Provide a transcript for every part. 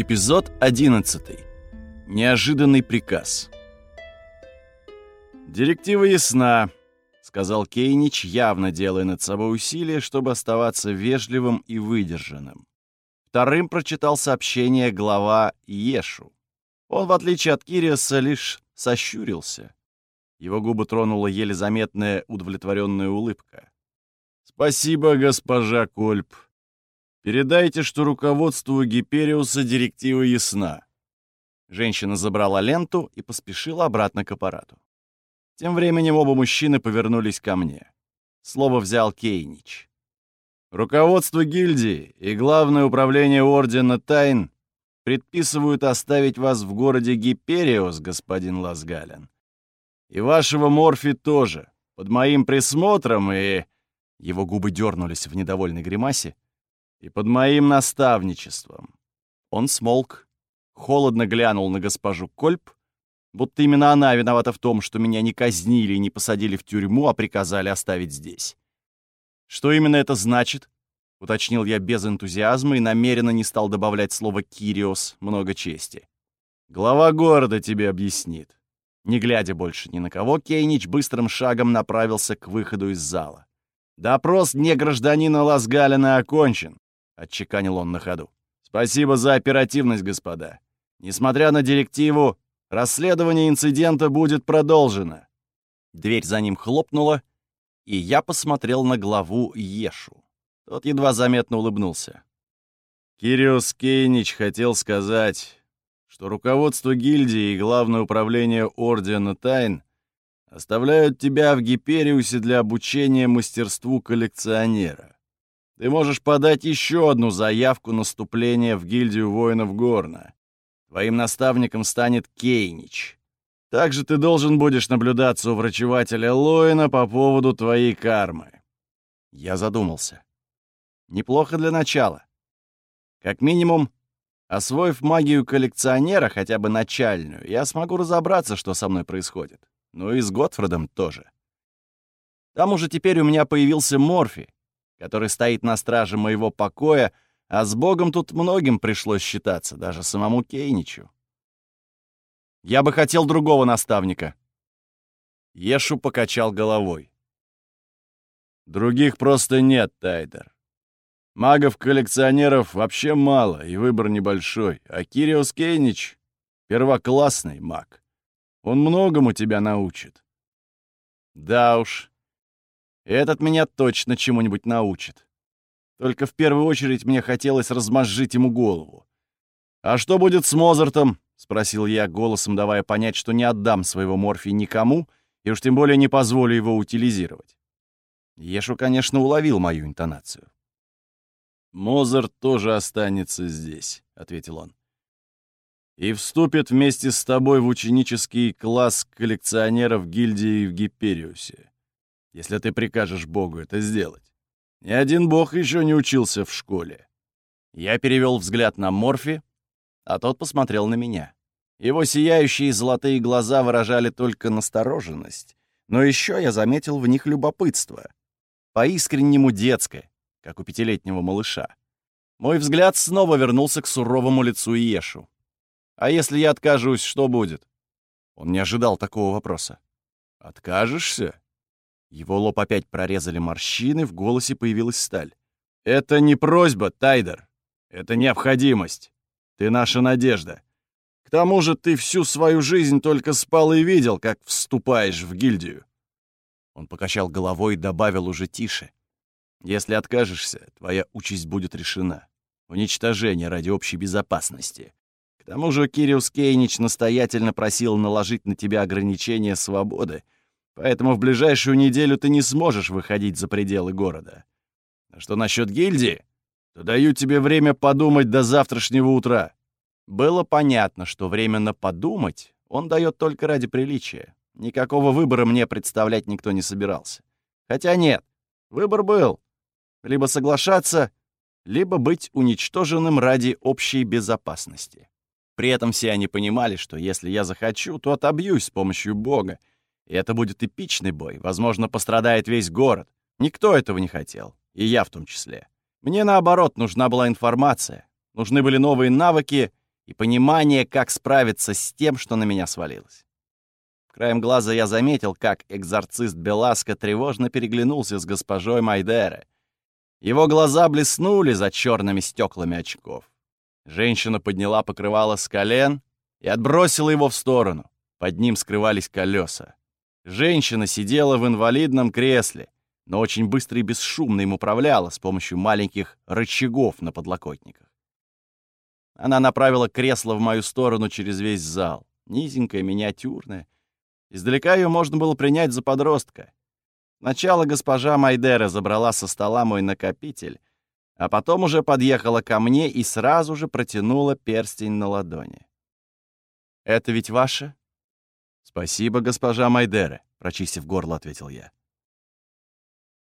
Эпизод 11. Неожиданный приказ. «Директива ясна», — сказал Кейнич, явно делая над собой усилие, чтобы оставаться вежливым и выдержанным. Вторым прочитал сообщение глава Ешу. Он, в отличие от Кириоса, лишь сощурился. Его губы тронула еле заметная удовлетворенная улыбка. «Спасибо, госпожа Кольп. Передайте, что руководству Гипериуса директива ясна». Женщина забрала ленту и поспешила обратно к аппарату. Тем временем оба мужчины повернулись ко мне. Слово взял Кейнич. «Руководство гильдии и Главное управление Ордена Тайн предписывают оставить вас в городе Гипериус, господин Лазгален. И вашего Морфи тоже, под моим присмотром и...» Его губы дернулись в недовольной гримасе. «И под моим наставничеством». Он смолк, холодно глянул на госпожу Кольп, будто именно она виновата в том, что меня не казнили и не посадили в тюрьму, а приказали оставить здесь. «Что именно это значит?» — уточнил я без энтузиазма и намеренно не стал добавлять слово «кириос» много чести. «Глава города тебе объяснит». Не глядя больше ни на кого, Кейнич быстрым шагом направился к выходу из зала. «Допрос не гражданина Ласгалина окончен», — отчеканил он на ходу. «Спасибо за оперативность, господа. Несмотря на директиву, расследование инцидента будет продолжено». Дверь за ним хлопнула, и я посмотрел на главу Ешу. Тот едва заметно улыбнулся. Кириус Кейнич хотел сказать, что руководство гильдии и Главное управление Ордена Тайн оставляют тебя в Гипериусе для обучения мастерству коллекционера. Ты можешь подать еще одну заявку на вступление в гильдию воинов Горна. Твоим наставником станет Кейнич. Также ты должен будешь наблюдаться у врачевателя Лоина по поводу твоей кармы. Я задумался. Неплохо для начала. Как минимум, Освоив магию коллекционера, хотя бы начальную, я смогу разобраться, что со мной происходит. Ну и с Готфредом тоже. Там уже теперь у меня появился Морфи, который стоит на страже моего покоя, а с Богом тут многим пришлось считаться, даже самому Кейничу. Я бы хотел другого наставника. Ешу покачал головой. Других просто нет, Тайдер. Магов-коллекционеров вообще мало, и выбор небольшой. А Кириос Кейнич — первоклассный маг. Он многому тебя научит. Да уж, этот меня точно чему-нибудь научит. Только в первую очередь мне хотелось размозжить ему голову. «А что будет с Мозартом?» — спросил я, голосом давая понять, что не отдам своего морфия никому, и уж тем более не позволю его утилизировать. Ешу, конечно, уловил мою интонацию. «Мозарт тоже останется здесь», — ответил он. «И вступит вместе с тобой в ученический класс коллекционеров гильдии в Гипериусе, если ты прикажешь Богу это сделать. Ни один бог еще не учился в школе». Я перевел взгляд на Морфи, а тот посмотрел на меня. Его сияющие золотые глаза выражали только настороженность, но еще я заметил в них любопытство. По-искреннему детское, как у пятилетнего малыша. Мой взгляд снова вернулся к суровому лицу Иешу. «А если я откажусь, что будет?» Он не ожидал такого вопроса. «Откажешься?» Его лоб опять прорезали морщины, в голосе появилась сталь. «Это не просьба, Тайдер. Это необходимость. Ты наша надежда. К тому же ты всю свою жизнь только спал и видел, как вступаешь в гильдию». Он покачал головой и добавил уже тише. Если откажешься, твоя участь будет решена. Уничтожение ради общей безопасности. К тому же Кириус Кейнич настоятельно просил наложить на тебя ограничения свободы, поэтому в ближайшую неделю ты не сможешь выходить за пределы города. А что насчет гильдии? То даю тебе время подумать до завтрашнего утра. Было понятно, что временно подумать он дает только ради приличия. Никакого выбора мне представлять никто не собирался. Хотя нет, выбор был либо соглашаться, либо быть уничтоженным ради общей безопасности. При этом все они понимали, что если я захочу, то отобьюсь с помощью Бога. И это будет эпичный бой. Возможно, пострадает весь город. Никто этого не хотел. И я в том числе. Мне, наоборот, нужна была информация. Нужны были новые навыки и понимание, как справиться с тем, что на меня свалилось. Краем глаза я заметил, как экзорцист Беласко тревожно переглянулся с госпожой Майдере. Его глаза блеснули за черными стеклами очков. Женщина подняла покрывало с колен и отбросила его в сторону. Под ним скрывались колеса. Женщина сидела в инвалидном кресле, но очень быстро и бесшумно им управляла с помощью маленьких рычагов на подлокотниках. Она направила кресло в мою сторону через весь зал. Низенькая, миниатюрная. Издалека ее можно было принять за подростка. Сначала госпожа Майдера забрала со стола мой накопитель, а потом уже подъехала ко мне и сразу же протянула перстень на ладони. «Это ведь ваше?» «Спасибо, госпожа Майдера», — прочистив горло, ответил я.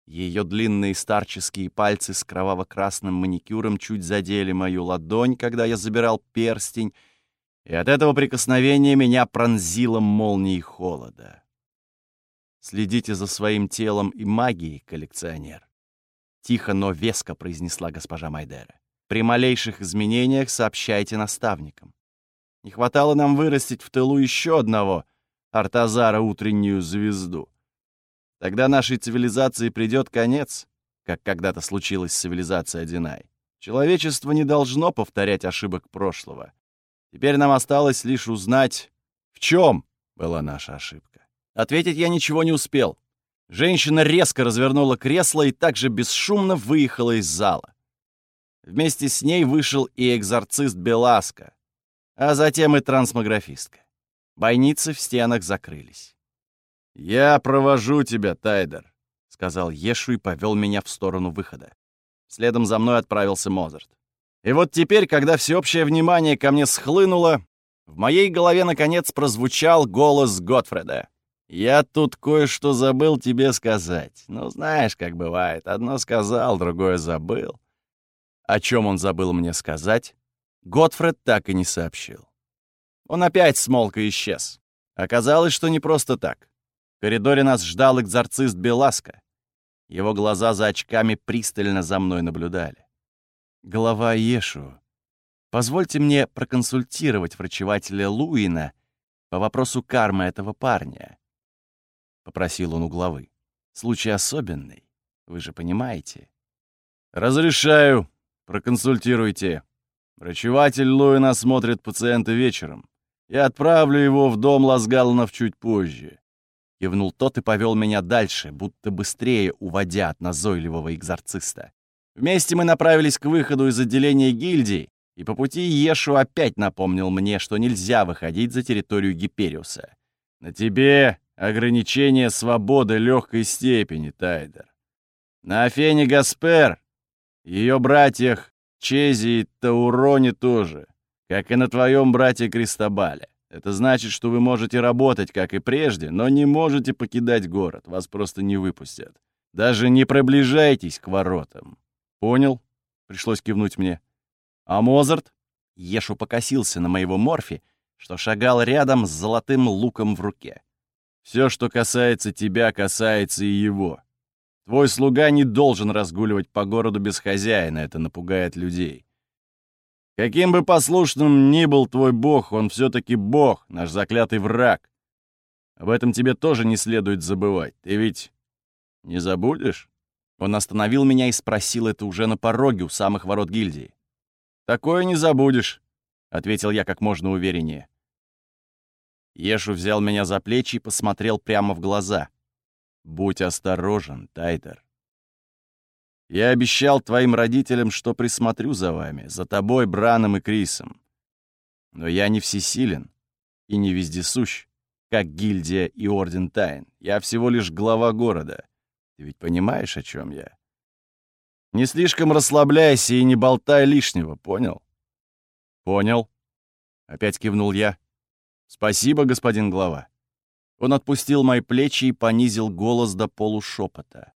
Ее длинные старческие пальцы с кроваво-красным маникюром чуть задели мою ладонь, когда я забирал перстень, и от этого прикосновения меня пронзило молнией холода. «Следите за своим телом и магией, коллекционер», — тихо, но веско произнесла госпожа Майдера. «При малейших изменениях сообщайте наставникам. Не хватало нам вырастить в тылу еще одного Артазара утреннюю звезду». Тогда нашей цивилизации придет конец, как когда-то случилось с цивилизацией Одинай. Человечество не должно повторять ошибок прошлого. Теперь нам осталось лишь узнать, в чем была наша ошибка. Ответить я ничего не успел. Женщина резко развернула кресло и также бесшумно выехала из зала. Вместе с ней вышел и экзорцист Беласка, а затем и трансмографистка. Бойницы в стенах закрылись. «Я провожу тебя, Тайдер», — сказал Ешу и повел меня в сторону выхода. Следом за мной отправился Мозарт. И вот теперь, когда всеобщее внимание ко мне схлынуло, в моей голове наконец прозвучал голос Готфреда. «Я тут кое-что забыл тебе сказать. Ну, знаешь, как бывает. Одно сказал, другое забыл». О чем он забыл мне сказать, Готфред так и не сообщил. Он опять смолк и исчез. Оказалось, что не просто так. В коридоре нас ждал экзорцист Беласка. Его глаза за очками пристально за мной наблюдали. Голова Ешу. Позвольте мне проконсультировать врачевателя Луина по вопросу кармы этого парня. Попросил он у главы. Случай особенный, вы же понимаете. Разрешаю. Проконсультируйте. Врачеватель Луин осмотрит пациента вечером. Я отправлю его в дом Лазгаланов чуть позже. Кивнул тот и повел меня дальше, будто быстрее уводя от назойливого экзорциста. Вместе мы направились к выходу из отделения гильдии, и по пути Ешу опять напомнил мне, что нельзя выходить за территорию Гипериуса. «На тебе ограничение свободы легкой степени, Тайдер. На Афене Гаспер, ее братьях Чези и Тауроне тоже, как и на твоем брате Кристобале. Это значит, что вы можете работать, как и прежде, но не можете покидать город. Вас просто не выпустят. Даже не приближайтесь к воротам. Понял? Пришлось кивнуть мне. А Мозарт? Ешу покосился на моего морфи, что шагал рядом с золотым луком в руке. Все, что касается тебя, касается и его. Твой слуга не должен разгуливать по городу без хозяина, это напугает людей. Каким бы послушным ни был твой бог, он все-таки бог, наш заклятый враг. Об этом тебе тоже не следует забывать. Ты ведь не забудешь?» Он остановил меня и спросил это уже на пороге у самых ворот гильдии. «Такое не забудешь», — ответил я как можно увереннее. Ешу взял меня за плечи и посмотрел прямо в глаза. «Будь осторожен, Тайтер. Я обещал твоим родителям, что присмотрю за вами, за тобой, Браном и Крисом. Но я не всесилен и не вездесущ, как гильдия и Орден Тайн. Я всего лишь глава города. Ты ведь понимаешь, о чем я? Не слишком расслабляйся и не болтай лишнего, понял? Понял. Опять кивнул я. Спасибо, господин глава. Он отпустил мои плечи и понизил голос до полушепота.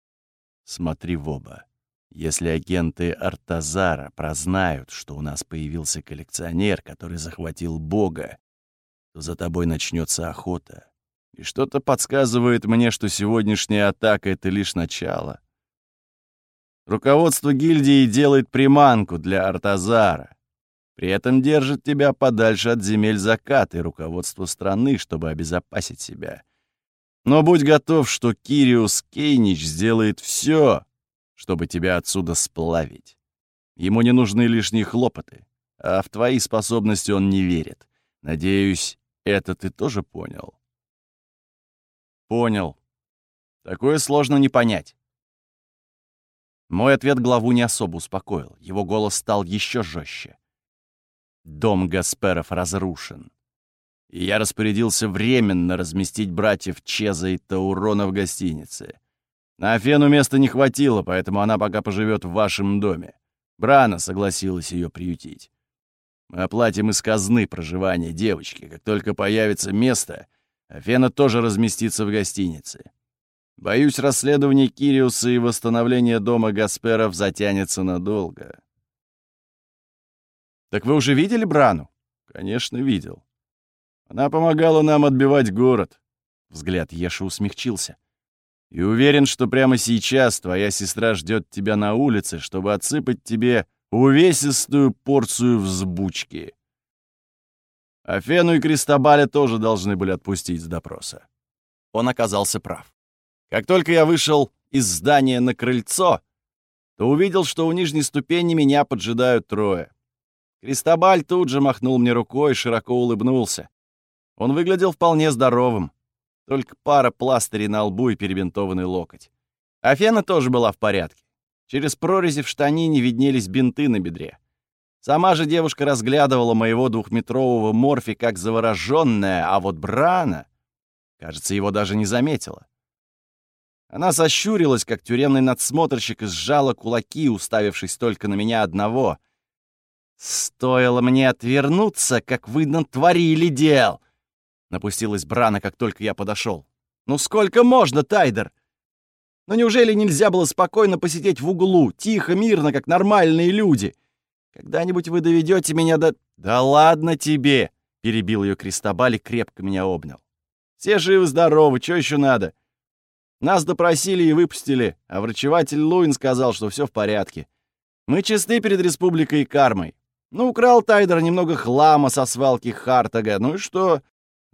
Смотри в оба. Если агенты Артазара прознают, что у нас появился коллекционер, который захватил Бога, то за тобой начнется охота. И что-то подсказывает мне, что сегодняшняя атака — это лишь начало. Руководство гильдии делает приманку для Артазара. При этом держит тебя подальше от земель заката и руководства страны, чтобы обезопасить себя. Но будь готов, что Кириус Кейнич сделает все, чтобы тебя отсюда сплавить. Ему не нужны лишние хлопоты, а в твои способности он не верит. Надеюсь, это ты тоже понял? Понял. Такое сложно не понять. Мой ответ главу не особо успокоил. Его голос стал еще жестче. Дом Гасперов разрушен. И я распорядился временно разместить братьев Чеза и Таурона в гостинице. На Афену места не хватило, поэтому она пока поживет в вашем доме. Брана согласилась ее приютить. Мы оплатим из казны проживание девочки. Как только появится место, Афена тоже разместится в гостинице. Боюсь, расследование Кириуса и восстановление дома Гасперов затянется надолго. Так вы уже видели Брану? Конечно, видел. Она помогала нам отбивать город. Взгляд Еши усмягчился. И уверен, что прямо сейчас твоя сестра ждет тебя на улице, чтобы отсыпать тебе увесистую порцию взбучки. Афену и Кристобаля тоже должны были отпустить с допроса. Он оказался прав. Как только я вышел из здания на крыльцо, то увидел, что у нижней ступени меня поджидают трое. Кристобаль тут же махнул мне рукой и широко улыбнулся. Он выглядел вполне здоровым. Только пара пластырей на лбу и перебинтованный локоть. Афена тоже была в порядке. Через прорези в штанине виднелись бинты на бедре. Сама же девушка разглядывала моего двухметрового морфи как завороженная, а вот Брана, кажется, его даже не заметила. Она сощурилась, как тюремный надсмотрщик, и сжала кулаки, уставившись только на меня одного. «Стоило мне отвернуться, как вы натворили дел!» Напустилась Брана, как только я подошел. «Ну сколько можно, Тайдер? Но неужели нельзя было спокойно посидеть в углу, тихо, мирно, как нормальные люди? Когда-нибудь вы доведете меня до...» «Да ладно тебе!» — перебил ее Кристобаль и крепко меня обнял. «Все живы-здоровы, что еще надо? Нас допросили и выпустили, а врачеватель Луин сказал, что все в порядке. Мы чисты перед республикой и кармой. Ну, украл Тайдер немного хлама со свалки Хартага, ну и что?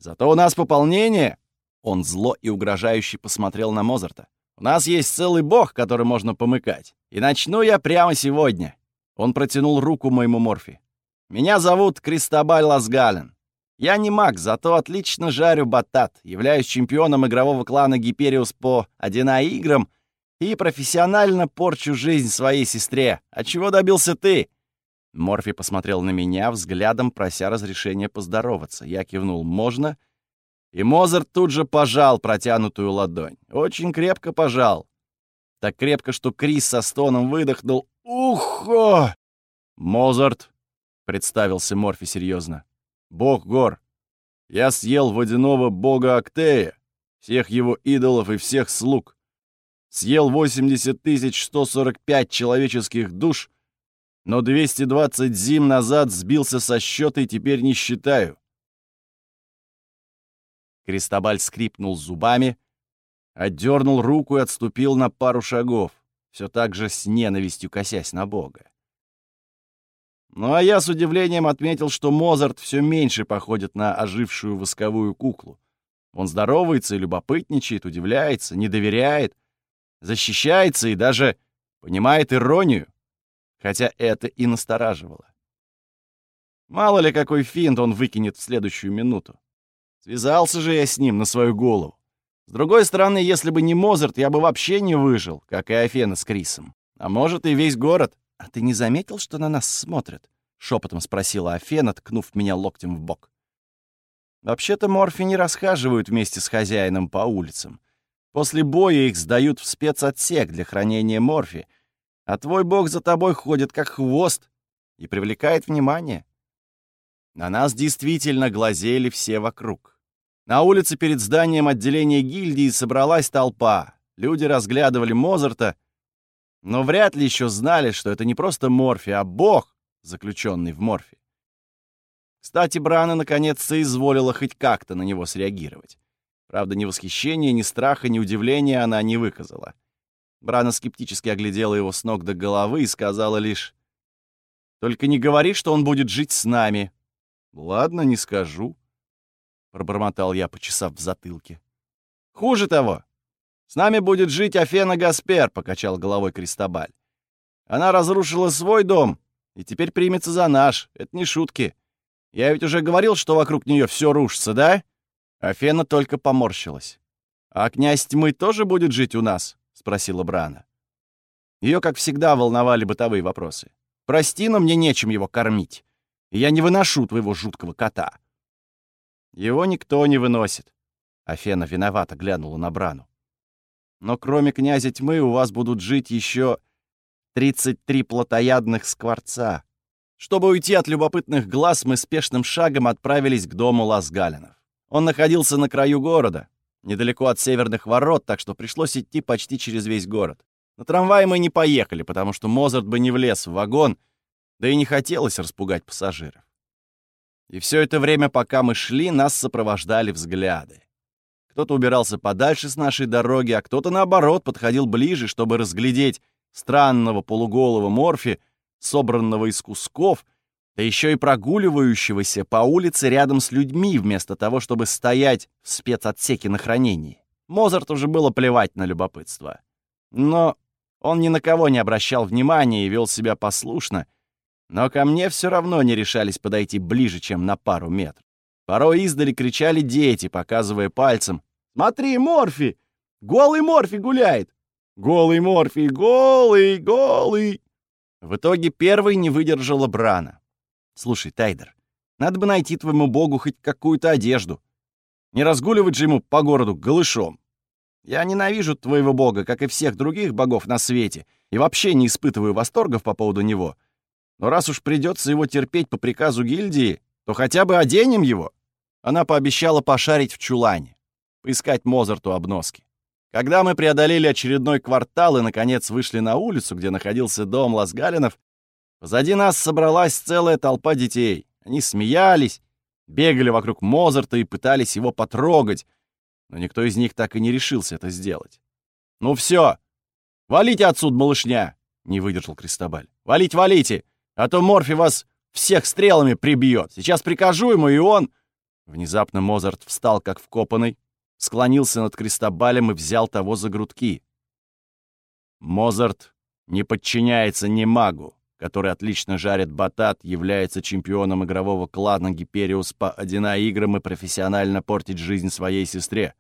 Зато у нас пополнение!» Он зло и угрожающе посмотрел на Мозарта. «У нас есть целый бог, который можно помыкать. И начну я прямо сегодня». Он протянул руку моему Морфи. «Меня зовут Кристобаль Ласгален. Я не маг, зато отлично жарю батат, являюсь чемпионом игрового клана Гипериус по 1А играм и профессионально порчу жизнь своей сестре. А чего добился ты?» Морфи посмотрел на меня, взглядом прося разрешения поздороваться. Я кивнул «можно», и Мозарт тут же пожал протянутую ладонь. Очень крепко пожал. Так крепко, что Крис со стоном выдохнул «Ухо!» «Мозарт», — представился Морфи серьезно, — «бог гор. Я съел водяного бога Актея, всех его идолов и всех слуг. Съел 80 145 человеческих душ — но 220 зим назад сбился со счета и теперь не считаю. Кристобаль скрипнул зубами, отдернул руку и отступил на пару шагов, все так же с ненавистью косясь на Бога. Ну а я с удивлением отметил, что Мозарт все меньше походит на ожившую восковую куклу. Он здоровается и любопытничает, удивляется, не доверяет, защищается и даже понимает иронию хотя это и настораживало. Мало ли какой финт он выкинет в следующую минуту. Связался же я с ним на свою голову. С другой стороны, если бы не Мозарт, я бы вообще не выжил, как и Афена с Крисом. А может, и весь город. «А ты не заметил, что на нас смотрят?» — шепотом спросила Афена, ткнув меня локтем в бок. Вообще-то морфи не расхаживают вместе с хозяином по улицам. После боя их сдают в спецотсек для хранения морфи — а твой бог за тобой ходит, как хвост, и привлекает внимание. На нас действительно глазели все вокруг. На улице перед зданием отделения гильдии собралась толпа. Люди разглядывали Мозарта, но вряд ли еще знали, что это не просто Морфи, а бог, заключенный в Морфи. Кстати, Брана наконец соизволила хоть как-то на него среагировать. Правда, ни восхищения, ни страха, ни удивления она не выказала. Брана скептически оглядела его с ног до головы и сказала лишь Только не говори, что он будет жить с нами». «Ладно, не скажу», — пробормотал я, почесав в затылке. «Хуже того, с нами будет жить Афена Гаспер», — покачал головой Кристобаль. «Она разрушила свой дом и теперь примется за наш. Это не шутки. Я ведь уже говорил, что вокруг нее все рушится, да?» Афена только поморщилась. «А князь тьмы тоже будет жить у нас?» — спросила Брана. Ее, как всегда, волновали бытовые вопросы. «Прости, но мне нечем его кормить. Я не выношу твоего жуткого кота». «Его никто не выносит». Афена виновато глянула на Брану. «Но кроме князя тьмы у вас будут жить еще 33 плотоядных скворца». Чтобы уйти от любопытных глаз, мы спешным шагом отправились к дому Ласгалинов. Он находился на краю города, недалеко от северных ворот, так что пришлось идти почти через весь город. На трамвае мы не поехали, потому что Мозарт бы не влез в вагон, да и не хотелось распугать пассажиров. И все это время, пока мы шли, нас сопровождали взгляды. Кто-то убирался подальше с нашей дороги, а кто-то, наоборот, подходил ближе, чтобы разглядеть странного полуголого морфи, собранного из кусков, да еще и прогуливающегося по улице рядом с людьми, вместо того, чтобы стоять в спецотсеке на хранении. Мозарт уже было плевать на любопытство. Но он ни на кого не обращал внимания и вел себя послушно, но ко мне все равно не решались подойти ближе, чем на пару метров. Порой издали кричали дети, показывая пальцем. «Смотри, Морфи! Голый Морфи гуляет! Голый Морфи! Голый! Голый!» В итоге первой не выдержала Брана. Слушай, Тайдер, надо бы найти твоему богу хоть какую-то одежду. Не разгуливать же ему по городу голышом. Я ненавижу твоего бога, как и всех других богов на свете, и вообще не испытываю восторгов по поводу него. Но раз уж придется его терпеть по приказу гильдии, то хотя бы оденем его. Она пообещала пошарить в чулане, поискать Мозарту обноски. Когда мы преодолели очередной квартал и, наконец, вышли на улицу, где находился дом Ласгалинов, Позади нас собралась целая толпа детей. Они смеялись, бегали вокруг Мозарта и пытались его потрогать, но никто из них так и не решился это сделать. «Ну все, валите отсюда, малышня!» — не выдержал Кристобаль. «Валить, валите, а то Морфи вас всех стрелами прибьет. Сейчас прикажу ему, и он...» Внезапно Мозарт встал, как вкопанный, склонился над Кристобалем и взял того за грудки. Мозарт не подчиняется ни магу, который отлично жарит батат, является чемпионом игрового клана Гипериус по 1 играм и профессионально портить жизнь своей сестре.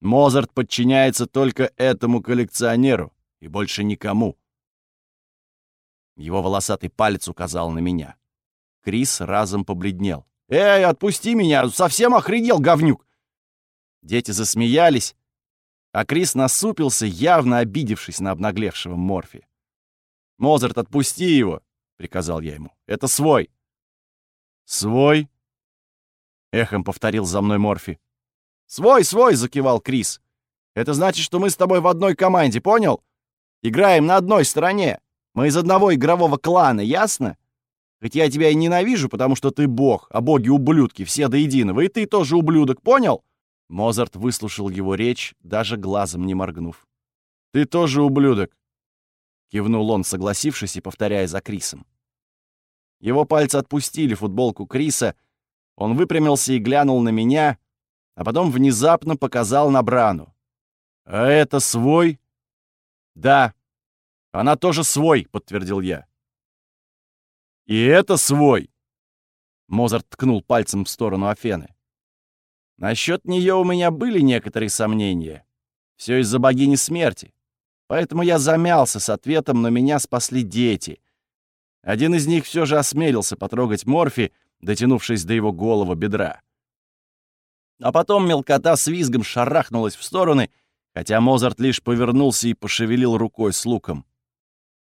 Мозарт подчиняется только этому коллекционеру и больше никому. Его волосатый палец указал на меня. Крис разом побледнел. «Эй, отпусти меня! Совсем охренел, говнюк!» Дети засмеялись, а Крис насупился, явно обидевшись на обнаглевшего Морфи. «Мозарт, отпусти его!» — приказал я ему. «Это свой!» «Свой?» — эхом повторил за мной Морфи. «Свой, свой!» — закивал Крис. «Это значит, что мы с тобой в одной команде, понял? Играем на одной стороне. Мы из одного игрового клана, ясно? Хоть я тебя и ненавижу, потому что ты бог, а боги-ублюдки, все до единого, и ты тоже ублюдок, понял?» Мозарт выслушал его речь, даже глазом не моргнув. «Ты тоже ублюдок. — кивнул он, согласившись и повторяя за Крисом. Его пальцы отпустили футболку Криса, он выпрямился и глянул на меня, а потом внезапно показал на Брану. «А это свой?» «Да, она тоже свой», — подтвердил я. «И это свой!» Мозарт ткнул пальцем в сторону Афены. Насчет нее у меня были некоторые сомнения. Все из-за богини смерти. Поэтому я замялся с ответом, но меня спасли дети. Один из них все же осмелился потрогать Морфи, дотянувшись до его голого бедра. А потом мелкота с визгом шарахнулась в стороны, хотя Мозарт лишь повернулся и пошевелил рукой с луком.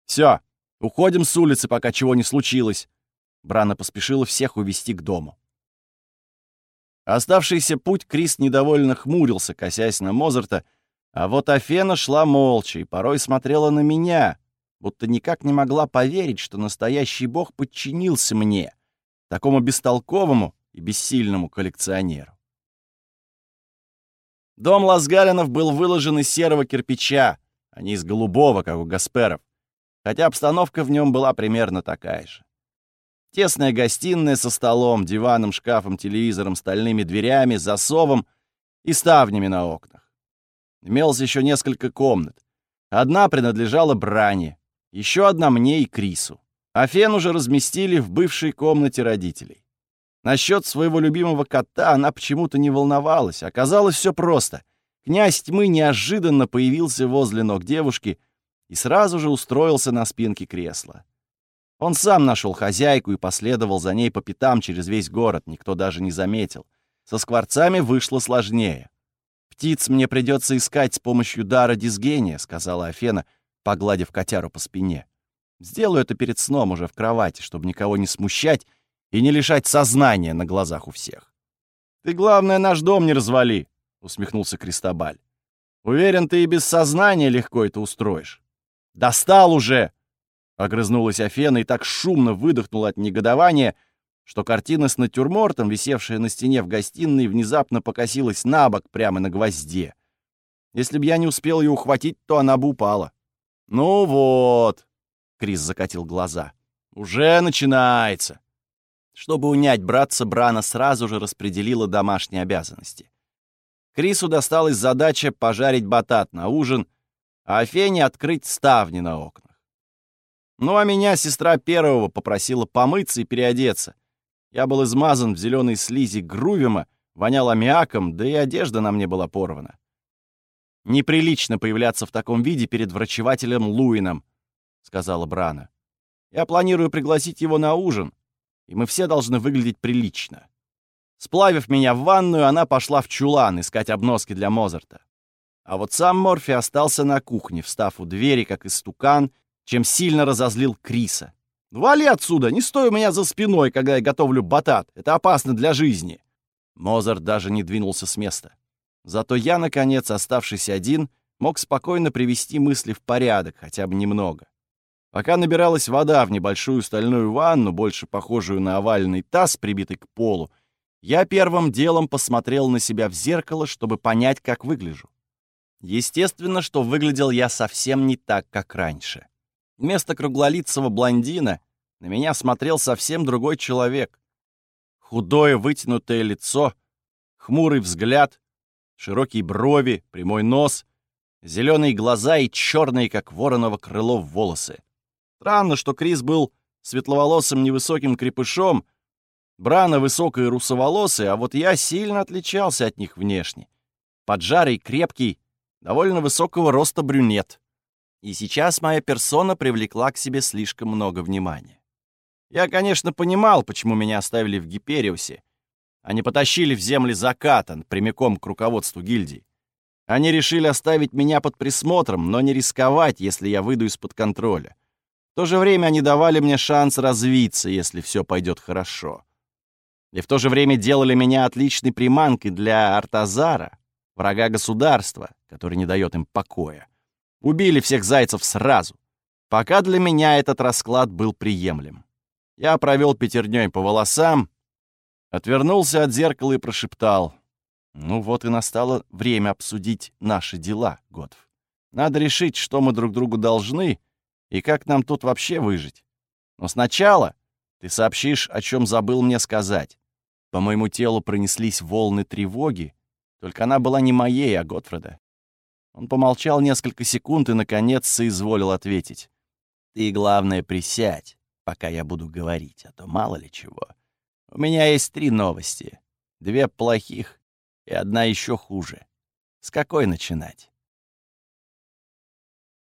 «Все, уходим с улицы, пока чего не случилось». Брана поспешила всех увести к дому. Оставшийся путь Крис недовольно хмурился, косясь на Мозарта — а вот Афена шла молча и порой смотрела на меня, будто никак не могла поверить, что настоящий бог подчинился мне, такому бестолковому и бессильному коллекционеру. Дом Лазгалинов был выложен из серого кирпича, а не из голубого, как у Гасперов, хотя обстановка в нем была примерно такая же. Тесная гостиная со столом, диваном, шкафом, телевизором, стальными дверями, засовом и ставнями на окнах. Имелось еще несколько комнат. Одна принадлежала Бране, еще одна мне и Крису. А Фен уже разместили в бывшей комнате родителей. Насчет своего любимого кота она почему-то не волновалась. Оказалось все просто. Князь тьмы неожиданно появился возле ног девушки и сразу же устроился на спинке кресла. Он сам нашел хозяйку и последовал за ней по пятам через весь город, никто даже не заметил. Со скворцами вышло сложнее. «Птиц мне придется искать с помощью дара дисгения», — сказала Афена, погладив котяру по спине. «Сделаю это перед сном уже в кровати, чтобы никого не смущать и не лишать сознания на глазах у всех». «Ты, главное, наш дом не развали», — усмехнулся Кристобаль. «Уверен, ты и без сознания легко это устроишь». «Достал уже!» Огрызнулась Афена и так шумно выдохнула от негодования, что картина с натюрмортом, висевшая на стене в гостиной, внезапно покосилась на бок прямо на гвозде. Если б я не успел ее ухватить, то она бы упала. «Ну вот», — Крис закатил глаза, — «уже начинается». Чтобы унять братца, Брана сразу же распределила домашние обязанности. Крису досталась задача пожарить батат на ужин, а Афене открыть ставни на окна. Ну а меня сестра первого попросила помыться и переодеться. Я был измазан в зеленой слизи грувима, вонял аммиаком, да и одежда на мне была порвана. «Неприлично появляться в таком виде перед врачевателем Луином», — сказала Брана. «Я планирую пригласить его на ужин, и мы все должны выглядеть прилично». Сплавив меня в ванную, она пошла в чулан искать обноски для Мозарта. А вот сам Морфи остался на кухне, встав у двери, как истукан, чем сильно разозлил Криса. «Вали отсюда! Не стой у меня за спиной, когда я готовлю батат! Это опасно для жизни!» Мозарт даже не двинулся с места. Зато я, наконец, оставшись один, мог спокойно привести мысли в порядок, хотя бы немного. Пока набиралась вода в небольшую стальную ванну, больше похожую на овальный таз, прибитый к полу, я первым делом посмотрел на себя в зеркало, чтобы понять, как выгляжу. Естественно, что выглядел я совсем не так, как раньше. Вместо круглолицего блондина на меня смотрел совсем другой человек. Худое вытянутое лицо, хмурый взгляд, широкие брови, прямой нос, зеленые глаза и черные, как вороново крыло, волосы. Странно, что Крис был светловолосым невысоким крепышом, Брана высокая и русоволосая, а вот я сильно отличался от них внешне. Поджарый, крепкий, довольно высокого роста брюнет. И сейчас моя персона привлекла к себе слишком много внимания. Я, конечно, понимал, почему меня оставили в Гипериусе. Они потащили в земли заката, прямиком к руководству гильдии. Они решили оставить меня под присмотром, но не рисковать, если я выйду из-под контроля. В то же время они давали мне шанс развиться, если все пойдет хорошо. И в то же время делали меня отличной приманкой для Артазара, врага государства, который не дает им покоя. Убили всех зайцев сразу. Пока для меня этот расклад был приемлем. Я провел пятерней по волосам, отвернулся от зеркала и прошептал. Ну вот и настало время обсудить наши дела, Готов. Надо решить, что мы друг другу должны и как нам тут вообще выжить. Но сначала ты сообщишь, о чем забыл мне сказать. По моему телу пронеслись волны тревоги, только она была не моей, а Готфреда. Он помолчал несколько секунд и, наконец, соизволил ответить. «Ты, главное, присядь, пока я буду говорить, а то мало ли чего. У меня есть три новости. Две плохих и одна еще хуже. С какой начинать?»